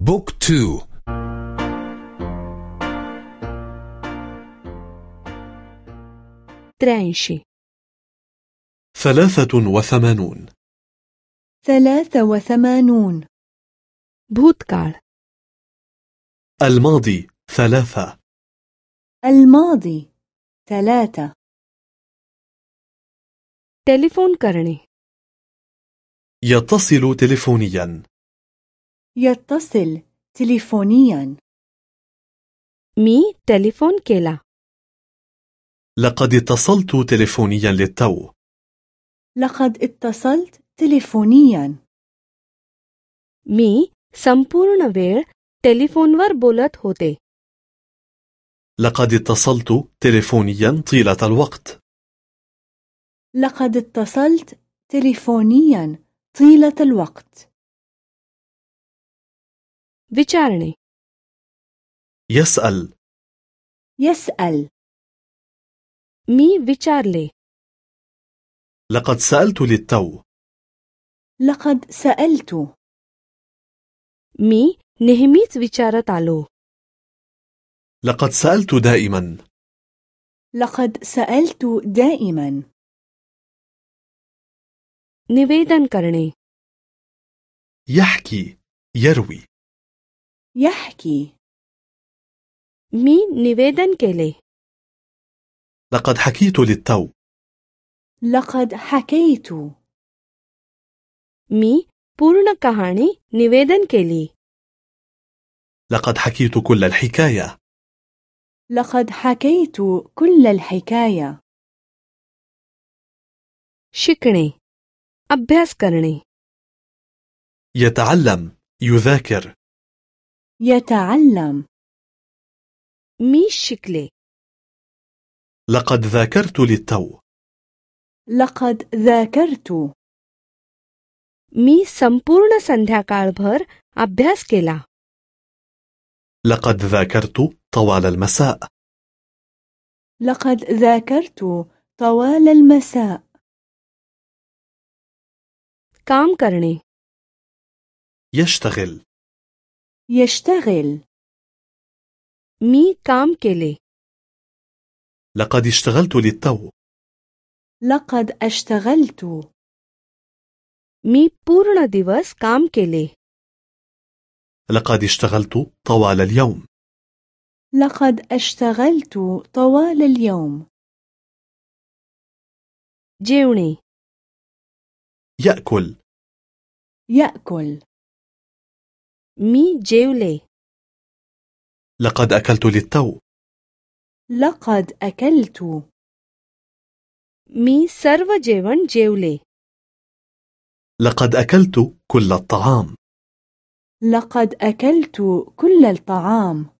book two. त्र्याऐंशी. ثلاثة وثمانون. ثلاثة وثمانون. भूतकाळ. الماضي ثلاثة. الماضي ثلاثة. टेलिफोन करणे. يتصل تليفونياً. يتصل تليفونيا मी टेलिफोन केला لقد اتصلت تلفونيا للتو لقد اتصلت تليفونيا मी संपूर्ण वेळ टेलिफोनवर बोलत होते لقد اتصلت تلفونيا طيلة الوقت لقد اتصلت تليفونيا طيلة الوقت विचारणे. يسأل. يسأل. मी विचारले لقد سألت للتو. لقد سألت. मी नेहमीच विचारत आलो لقد سألت دائما. لقد سألت دائما. निवेदन करणे يحكي يروي. يحكي मी निवेदन केले لقد حكيت للتو لقد حكيت मी पूर्ण कहाणी निवेदन केली لقد حكيت كل الحكاية لقد حكيت كل الحكاية शिकणे अभ्यास करणे يتعلم يذاكر يتعلم मी शिकले لقد ذاكرت للتو لقد ذاكرت मी संपूर्ण संध्याकाळभर अभ्यास केला لقد ذاكرت طوال المساء لقد ذاكرت طوال المساء काम करणे يشتغل يشتغل. مي كام كيلي. لقد اشتغلت للتو. لقد اشتغلت. मी पूर्ण दिवस काम केले. لقد اشتغلت طوال اليوم. لقد اشتغلت طوال اليوم. जेवणे. يأكل. يأكل. मी जेवले لقد أكلت للتو. لقد أكلت. مي سرو جيوان جيولي لقد أكلت كل الطعام. لقد أكلت كل الطعام.